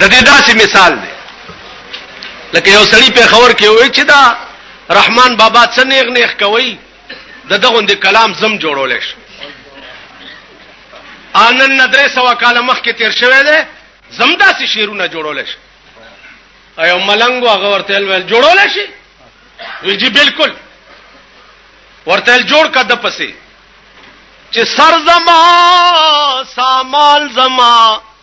د دې داسې مثال دی لکه یو سړی په خبر کې وای چې دا رحمان بابا څه نیغ نیغ کوي د دغه د کلام زم جوړول شي انن ندرې سوا کال مخ کې تیر شوی دی زم داسې شیرونه جوړول شي ایو ملنګ هغه ورته ویل جوړول شي وی جی بالکل ورته جوړ کده پسې چې سر زما سامال زما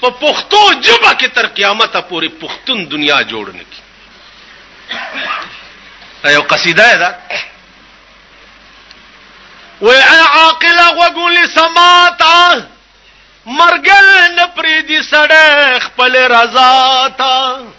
په پښتو ژبه کې تر قیامت پورې پښتون دنیا جوړ نه کی دا یو قصیده ده و ای عاقل غوګول سماتا مرګل نه پری دي سړی خپل رضا تا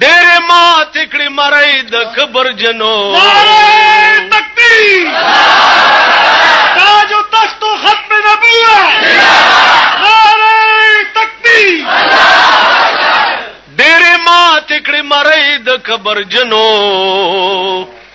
ډېرې ماتې کړې مرۍ د کبر جنو نعره تکبیر تاج و تخت و ختم نبوت نعره تکبیر ډېرې ماتې کړې مرۍ د کبر جنو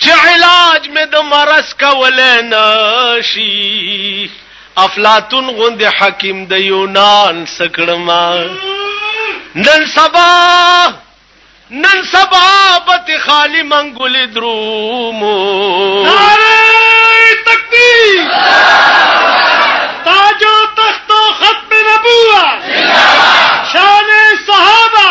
چې علاج مې د مرض کولای نشي افلاطون غوندې حکیم د یونان سکړما نن سبا نن سبا بت خالی منګول درومو نعره تکبیر تاج و تخت و ختم نبوت شان صحابه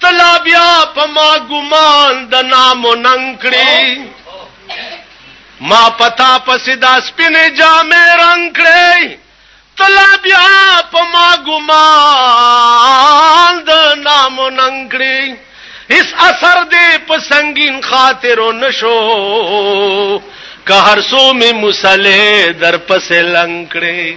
ته لا بیا په ما ګمان د نام و ننګ کړې ما پتا پسې دا سپینې جامې رنګ کړې ته لا بیا په ما ګمان د نام و ننګ کړې اس اثر دې په سنگین خاطرو نشو که هر سو می مسلې در پسې لنګ کړې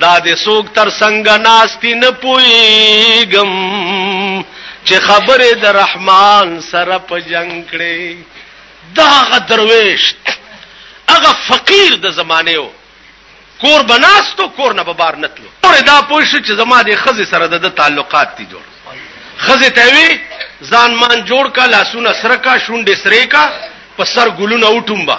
دا د سوق تر څنګ ناشتي نه پويګم چې خبره د رحمان سره په جنگ کړي دا غ درويش هغه فقیر د زمانه و کور بناستو کور نه ببار نتلو اور دا پوښ چې زما د خزه سره د تعلقات دي جوړ خزه ته وی ځان مان جوړ کا لاسونه سره کا شونډې سره کا په سر ګلونه وټومبا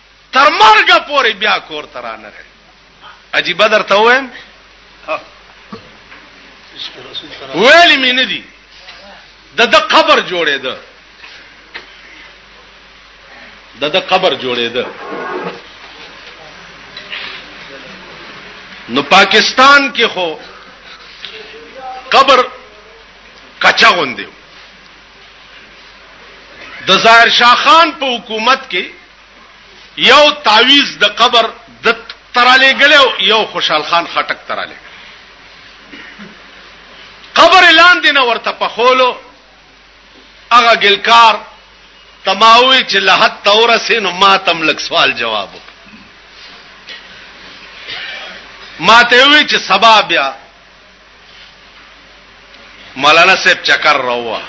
تر مرګه پورې بیا کور ته رانغی عجیبه درته وایم ویلې مې نه دي د د قبر جوړېده د د قبر جوړېده نو پاکستان کې خو قبر کچا غوندې د ظاهر شاه خان په حکومت کې یو تعویز د قبر د تراله ګلو یو خوشحال خان خټک تراله قبر اعلان دین ورته په خولو هغه ګلکار تماوي چې لحد تور سین ما تم لک سوال جواب ما ته وی چې سبا بیا مولانا صاحب چکر راوه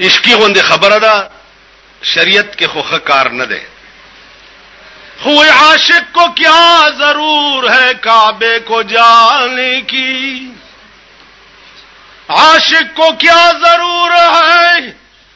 عشقي غوندې خبره ده شریعت کې خو ښه کار نه دی خو عاشق کو کیا ضرور ہے کعبے کو جانے کی عاشق کو کیا ضرور ہے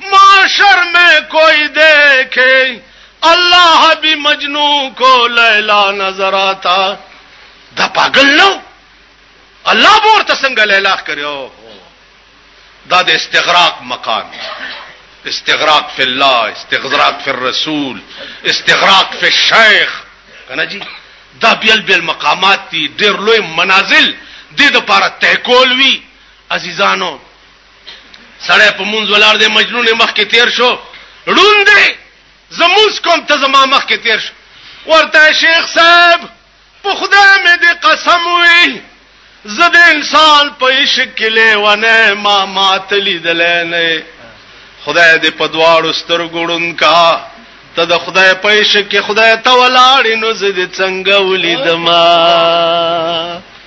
معاشر میں کوئی دیکھے اللہ بھی مجنو کو لیلا نظر آتا دا پاگل نو اللہ بور تسنگ لیلا کرے او دا دا استغراق مقام استغراق فی اللہ استغراق فی الرسول استغراق فی الشیخ کنا جی دا بیل بیل مقامات تی دیر لوی منازل دی دا پارا تحکول وی عزیزانو سړی په مونږ ولار دی مجنون مخ کې تیر شو روند زموس کوم ته زما مخ کې تیر شو ورته شیخ صاحب په خدای مې دې قسم وی زه د انسان په عشق کې لیوانه ما مات لیدل نه خدای دې په دواړو سترګوړن کا ته د خدای په عشق کې خدای ته ولاړ نو زه دې څنګه ولیدم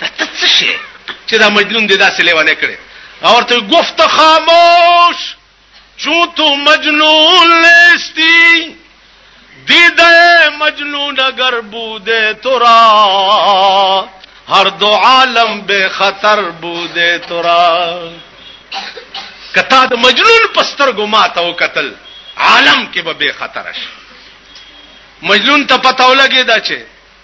دا ته څه شي چې دا مجنون دې داسې لیوانه کړي او ورته گفت خاموش چون تو مجنون لیستی دیده مجنون اگر بوده تو را هر دو عالم به خطر بوده تو را کتا د مجنون پستر ګماته او قتل عالم کې به به خطر شي مجنون ته پتاو لګی دا چې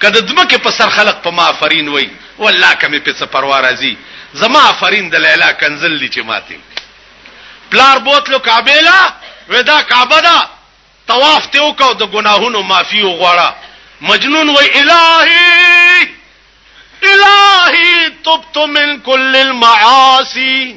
که د ځمکې په سر خلق په ما افرین وایي، والله که مې پرې څه پروا راځي، زما افرین د لیلا کنځل دي چې ماته یې وکړي. پلار بوتلو کعبې له، وایي دا کعبه ده، طواف ترې وکړه او د ګناهونو معافي وغواړه. مجنون وایي، الهي! الهي تبت من کل المعاصي!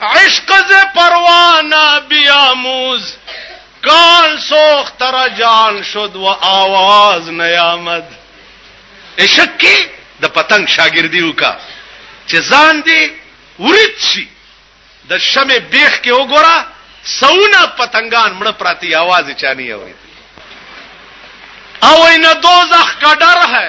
عشق ز پروانه بیاموز کان سوخت تر جان شد و آواز نیامد عشق کې د پتنګ شاګردي وکا چې ځان دې ورید شي د شمه بیخ کې وګوره سونه پتنګان مړ پراتی आवाज چانی اورید او ان دوزخ کا ډر ہے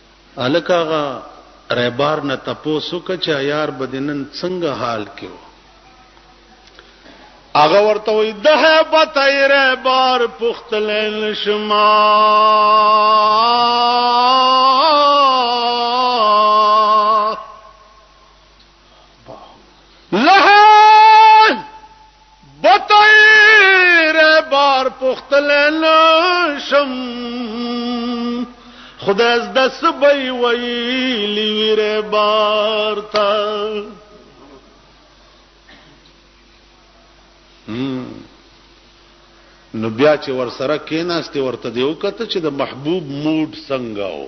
هلک هغه رهبار نه تپوس وکړ چې عیار به دې نن څنګه حال کې و؟ هغه ورته وایي د هیبت یې رهبار پوښتلی نه شم لهان بطیر بار پختل نشم خدای از دس بی ویلی ویر بار تا نو بیا چې ور سره کیناسته ورته دیو کته چې د محبوب موډ څنګه و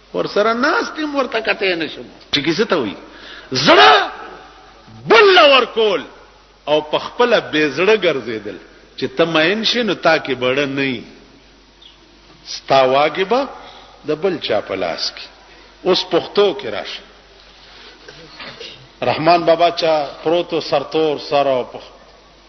ورسره ناست هم ورته کته نه شم چې کیسه ته وي زړه بل ورکول او په خپل بے زړه ګرځیدل چې تماین شې نو تا کې بڑه نه ستا واګبه د بل چا په لاس کې اوس پښتو کې راشه رحمان بابا چا پروتو سرتور سره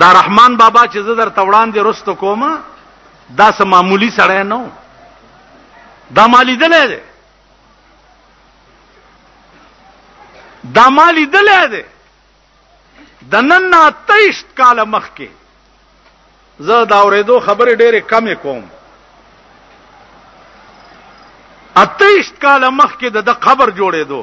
دا رحمان بابا چې زه درته وړاندې رستو کوم دا سه معمولی سړی نه و دا ما لیدلی دی دا ما لیدلی دی د نن نه تیشت کاله مخکې زه دا اورېدو خبرې ډېرې کمې کوم اتیشت کاله مخکې د قبر جوړېدو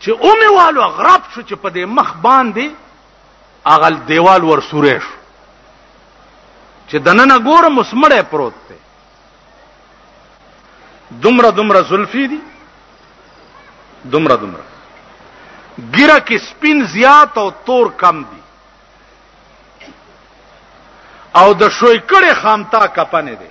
چې اومه والو غرب شو چې په دې مخ باندې اغل دیوال ور سورې شو چې دننه ګورم مسمړې پروت دی دومره دومره زلفی دي دومره دومره ګیره کې سپین زیات او تور کم دي او د شوي کړي خامتا کپنه دي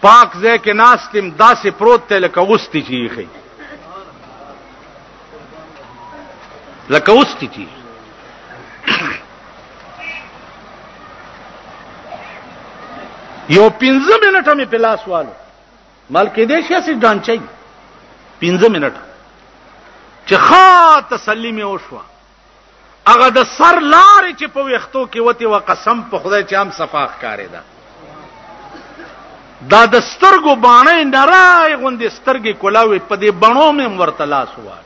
پاک ځای کې ناستم داسې پروت ته لکه اوستي چې یې لکه اوستي چې یو پنځه منټه مې په لاس والو مال کې دې شي سي ډانچي پنځه منټه چې خا تسلیم وشوه هغه د سر لارې چې په ویختو کې وتی و قسم په خدای چې هم صفا ښکارې ده دا د سترګو باڼې نرای غوندې سترګې کولاوي په دې بڼو مې ورته لاس وای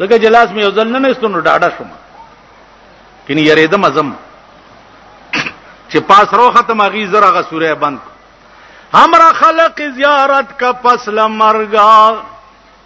لکه جلاس مې ځل نه نستونو ډاډه شوم کینی یریدم ازم چې پاس رو ختم اغي زره غ سوره بند همرا خلق زیارت کا پس لمرګا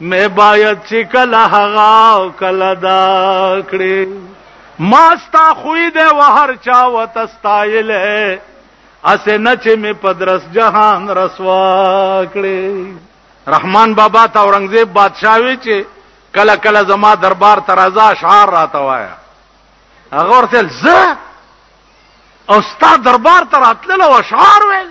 مې باید چې کله هغه کله دا کړې ما ستا خوی دی و هر چا وته ستایلې اسې نه چې مې په درس جهان رسوا کړې رحمان بابا ته اورنګزیب بادشاه وی چې کله کله زما دربار ترازا اشعار راته وایا هغه ورته زه او ستا دربار ته راتلل او اشعار ویل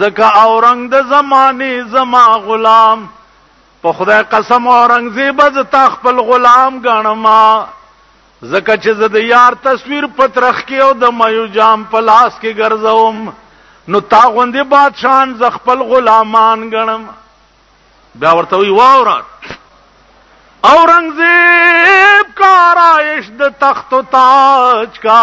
ځکه اورنګ د زمانه زما غلام په خدای قسم اورنګزیب ز تا خپل غلام غنم زکه چې زه د یار تصویر پترخ کې او د مایو جام په لاس کې ګرځوم نو تا غوندې بادشاہان ز خپل غلامان غنم بیا ورته وی واورا اورنګزیب کارایش د تخت او تاج کا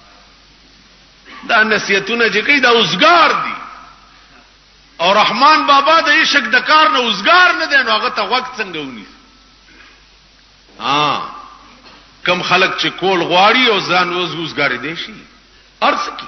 دا نصیحتونه چې کوي دا اوسګار دي او رحمان بابا د عشق د کار نه اوسګار نه دی نو هغه ته وخت څنګه ونی ها کم خلک چې کول غواړي او ځان اوس اوسګار دي شي ارڅ کی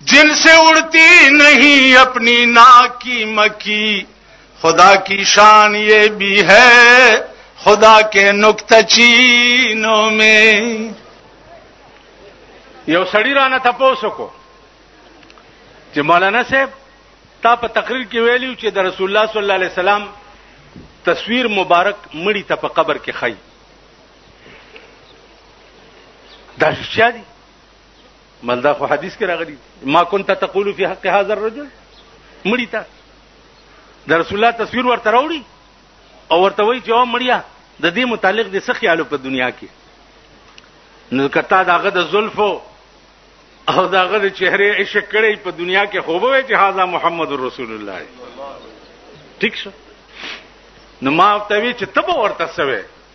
جن سے اڑتی نہیں اپنی نا کی مکی خدا کی شان یہ بھی ہے خدا کے نقطہ چینوں میں یو سړی رانه تاسو کو چې مولانا صاحب تا په تقریر کې ویلیو چې د رسول الله صلی الله علیه وسلم تصویر مبارک مړی ته په قبر کې خای دا شیا دي بل دا خو حدیث کې راغلی ما كنت تقول في حق هذا الرجل مړی ته د رسول الله تصویر ورته راوړي او ورته وایي چې او مړیا د دې متعلق د څه خیالو په دنیا کې نو کته داغه د زلفو او داغه د چهره عشق کړي په دنیا کې خوبه وي چې هاذا محمد رسول الله ٹھیک شو نو ما ته وی چې تب ورته سوي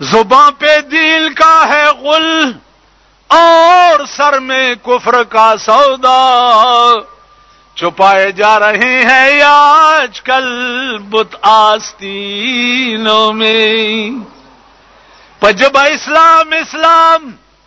زباں پہ دل کا ہے غل اور سر میں کفر کا سودا چھپائے جا رہے ہیں آج کل بت آستینوں میں پجبا اسلام اسلام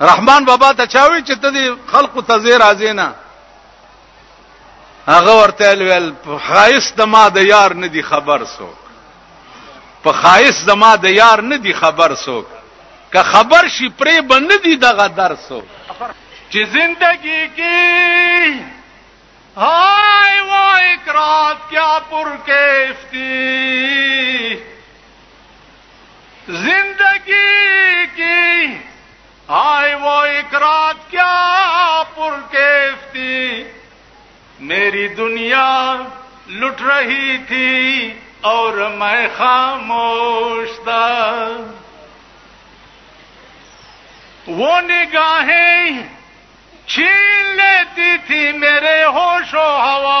رحمان بابا ته چاوي چې ته دې خلقو ته زیر ازینا هغه ورته ویل خایس د ما د یار نه دی خبر سو په خایس د ما د یار نه دی خبر سو که خبر شي پرې بند دی دغه درسو چې زندگی کی هاي و اقرات کیا پر کیفتی زندگی کی آئے وہ رات کیا پر کیف تھی میری دنیا لٹ رہی تھی اور میں خاموش تھا وہ نگاہیں چھین لیتی تھی میرے ہوش و ہوا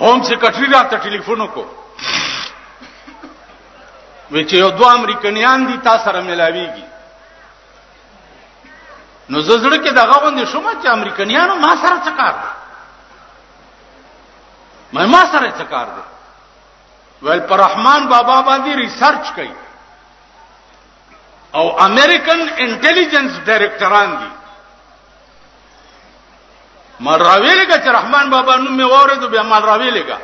هوم سیکرټری راته ټلیفون وکړو وی چې یو دوه امریکایان دي تاسو سره ملاویږي نو زړه کې دغه باندې شوم چې امریکایانو ما سره څه کار دی مې ما سره څه کار دی ول پر رحمان بابا باندې ریسرچ کوي او امریکن انټيليجنس ډایریکټران دي مال راوی لګا چې رحمان بابا نوم می وره ته بیا مال راوی لګا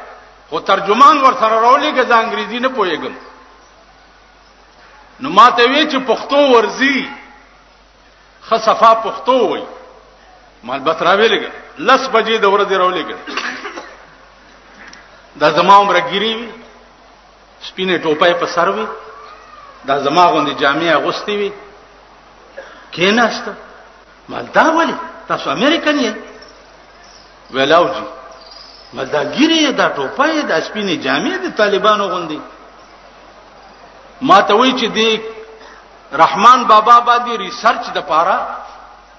خو ترجمان ور سره راولې که ځا انګریزي نه پويګم نو ماته وی چې پښتو ورزي خصفا پښتو وای مال بت راوی لګا لس بجې د ورځې راولې ګل دا زما عمر ګيري سپینه ټوپه په سر وي دا زما غوندې جامع اغوستي وي کیناست مالدا ولی تاسو امریکن یې ویلاو جی مالدا ګیری دا ټوپه یې د سپینې جامع د طالبانو غوندې ما ته وی چې دی رحمان بابا باندې ریسرچ د پاره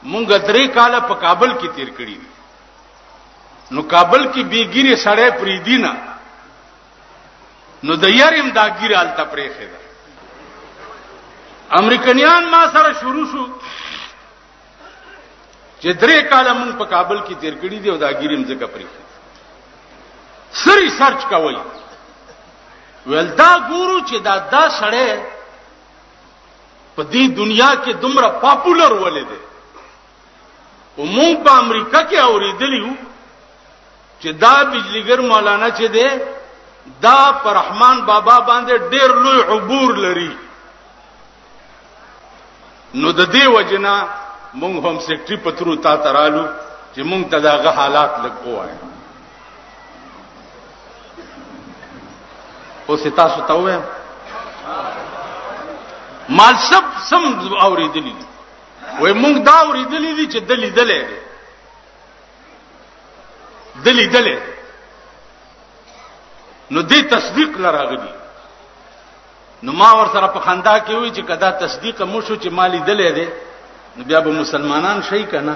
مونږ درې کاله په کابل کې تیر کړی نو کابل کې بیګیره سړی پریدینه نو د یاریم دا ګیر حالت پرېخې ده امریکایان ما سره شروع شو چې درې کال مونږ په کابل کې تیر کړی دی او دا ګیریم ځکه پرېخې سری سرچ کوي ولدا ګورو چې دا دا سړی په دې دنیا کې دومره پاپولر ولې دی او مونږ په امریکا کې اوریدلی وو چې دا بجلیګر مولانا چې دی دا پر رحمان بابا باندې ډیر لوی عبور لري نو د دې وجنا مونږ هم سیکټری پترو تا ترالو چې مونږ ته داغه حالات لګوای او ستاسو ته وایم مال سب سم اوریدلی دي وای موږ دا ورېدلې دي چې د لیدلې دي د لیدلې نو دې تصدیق لراغلی نو ما ور سره په خندا کې وی چې کدا تصدیق مو شو چې مالی دلې دي نو بیا به مسلمانان شي کنه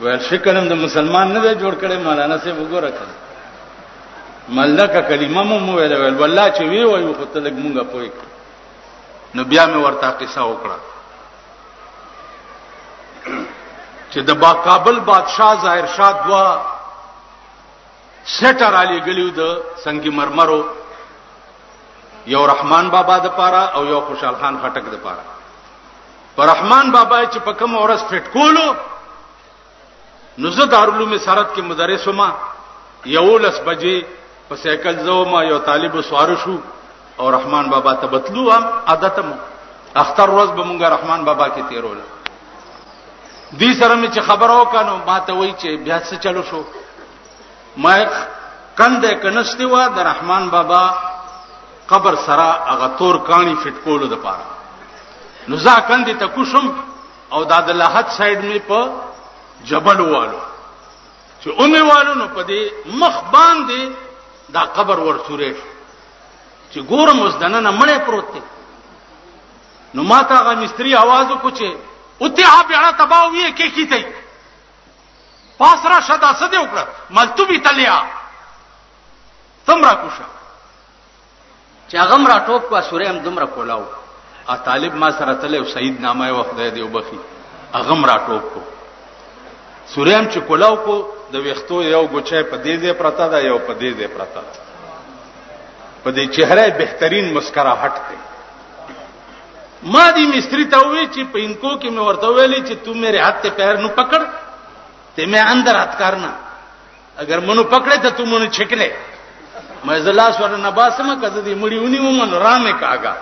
ویل شکلم د مسلمان نه دی جوړ کړي مولانا سي وګوره کړه ملکه کلمه مو ویل ویل والله چې وی وایو خو ته لګ مونږه پوي نو بیا مې ورته قصه وکړه چې د با کابل بادشاه ظاهر شاه دوا سټر علی ګلیو د سنگ مرمرو یو رحمان بابا د پاره او یو خوشحال خان خټک د پاره پر رحمان بابا چې په کوم اورس فټ کولو نو زه دارالعلوم سرت کې مدرس وم یو لس بجې په سایکل زوم یو طالب سوار شو او رحمان بابا ته بتلو هم عادت مو اختر ورځ به مونږه رحمان بابا کې تیرول دې سره مې چې خبر او کنو ما ته وای چې بیا څه چلو شو ما کند کنشتي وا د رحمان بابا قبر سره هغه تور کانی فټ کولو د پاره نو ځا کندې ته کوشم او دا د لحد سایډ می په جبل والو چې اومه والو نو په دې مخ باندې دا قبر ورسورې شو چې ګورم اوس دنه نه مړې پروت دی نو ما ته هغه مستری आवाज وکړي اوته هغه تباو یې کې کیته پاس را شدا سده وکړه ملتوبی تلیا تمرا کوشه چې هغه را ټوپ کو سورې هم دومره کولاو ا طالب ما سره تله او سید نامه و خدای دې وبخي هغه را ټوپ کو سورې هم چې کولاو کو د ویختو یو ګوچه په دې دې پرتا ده یو په دې دې پرتا ده په دې چهره بهترین مسکراهټ ده ما دی مستری ته وی چې په انکو کې مې ورته ویلې چې تو میرے ہاتھ ته پیر نو پکړ ته مې اندر ہاتھ کرنا اگر منو پکړه ته تو منو چھکله مې زلا سور نه باسم کزه دې مړی ونی ومن رامه کاګه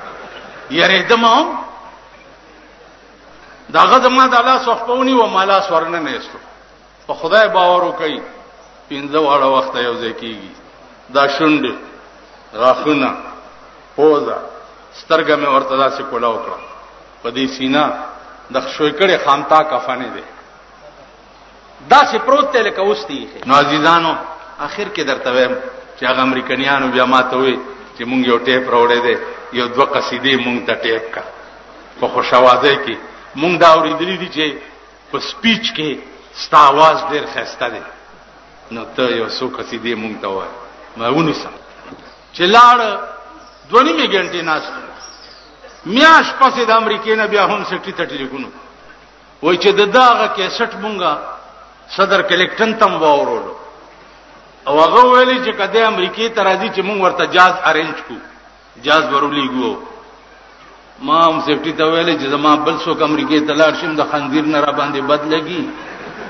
یری دمو داغه زما د الله صحبونی و مالا سور نه نهستو په خدای باور وکي پینځه واړه وخت یو ځای کیږي دا شوند غاخونه پوزا سترګه مې ورته داسې کولا وکړه په دې سینا د خوې کړي خامتا کفنه ده دا سه پروت ته لکه اوس دی نو عزیزانو اخر کې درته وایم چې هغه امریکایانو بیا ماته وي چې مونږ یو ټیپ راوړې دي یو دوه قصیدې مونږ ته ټیپ کا په خوشاوازه کې مونږ دا اورېدلې دي چې په سپیچ کې ستا आवाज ډېر خسته دی نو ته یو څو قصیدې مونږ ته وای ما ونیسه چې لاړ دوه نیمه غنټې ناست میاش پسې د امریکې نه بیا هم سټی ته ټلیفون وای چې د داغه کیسټ مونږه صدر کلیکټن تم واورولو او هغه ویلي چې کده امریکای ته راځي چې مونږ ورته جاز ارینج کو جاز ورولېګو ما هم سیفټی ته ویلي چې زما بل څوک امریکای ته لاړ شم د خندیر نه را باندې بد لګي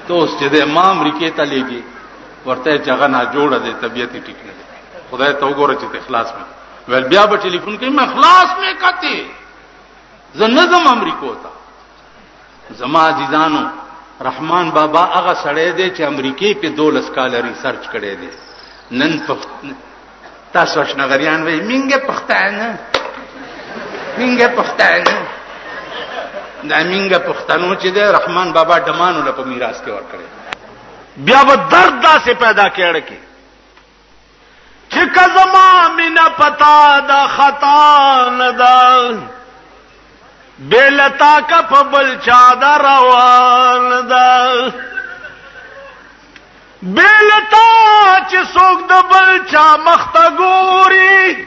ته اوس چې د ما امریکای ته لګي ورته چې هغه نه جوړه دي طبيعت ټیک نه خدای ته وګوره چې اخلاص مې ول بیا به ټلیفون کوي ما اخلاص مې کته زه نظم امریکو ته زما عزیزانو رحمان بابا هغه سړی دی چې امریکای په 12 کال ریسرچ کړی دی نن په تاسو شنغریان وای مینګه پښتانه مینګه پښتانه دا مینګه پښتنو چې دی رحمان بابا دمانو له میراث کې ورکړي بیا به درد داسې پیدا کړي چې کزما مینا پتا دا خطا نه دا بیلتا کا په بل چا دا روان دا بیلتا چې څوک د بل چا مخته ګوري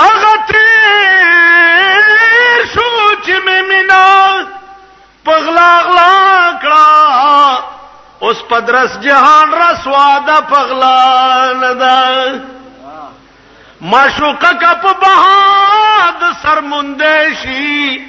هغه تیر شو چې مې مینا په غلا غلا کړه اوس په درس جهان رسوا ده په غلا نه ده معشوقه که په بهاد سرمنده شي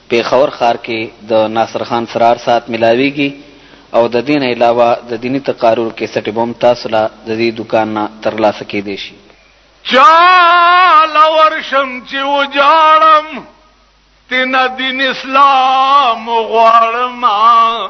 پېښور ښار کې د ناصر خان څرار ساعت ملاوېږي او د دې نه علاوه د دیني تقارر کېسټې به هم تاسو له د دې دوکان نه ترلاسه کېدای شي. چا له ورشم چې وژاړم تېنه دین اسلام وغواړمه.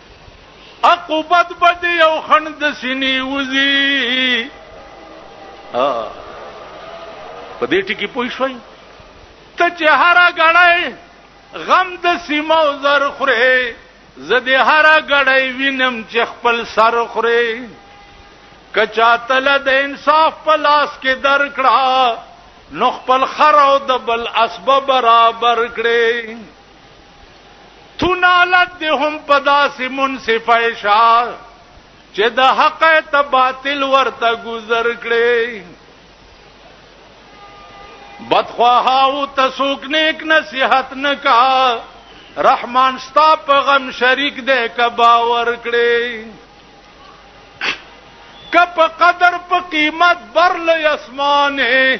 عقوبت به دې یو خنډ د سینې وځي په دې ټکي پوه شوي ته چې هره ګړی غم د سیمه او زر خورې زه دې هره ګړی وینم چې خپل سر خورې که چاتل د انصاف په لاس کې در کړه نو خپل خر او د بل اسباب برابر کړې تو نالت دی هم پدا سی منصف ایشا چې د حق ته باطل ورته گذر کړي بدخواها او تسوک نیک نصیحت نکا رحمان ستا په غم شریک دی کبا ور کړي کپ قدر په قیمت بر لې اسمانه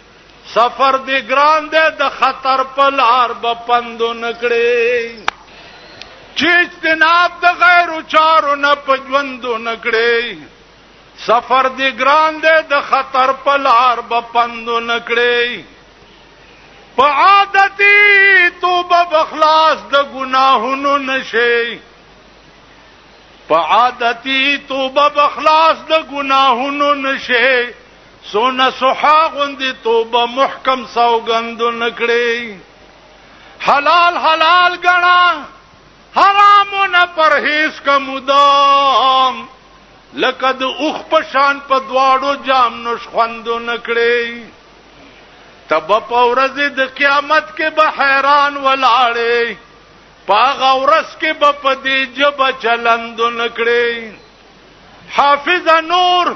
سفر دی ګران دی د خطر په لار به پند نه کړې چې اجتناب د غیر چارو نه په ژوند نه کړې سفر دی ګران دی د خطر په لار به پند نه کړې په عادتي توبه بخلاص د ګناهونو نشي په عادتي توبه بخلاص د ګناهونو نشي سو نسوحا غوندی توبه محکم سوګند نکړي حلال حلال غنا حرام نه پرهیز کا مدام لکه د اوخ په شان په دواړو جام نوش خوند نکړي تب په ورځ د قیامت کې به حیران ولاړې پاغه ورځ کې به په دې جبه چلند نکړي حافظ نور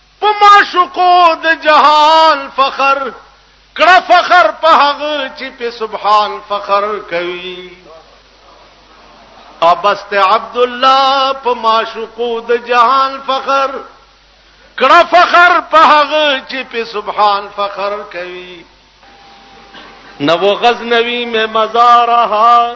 په معشوقو د جهان فخر کړه فخر په هغه چې په سبحان فخر کوي ابست عبد الله په معشوقو د جهان فخر کړه فخر په هغه چې په سبحان فخر کوي نو غزنوی میں مزارها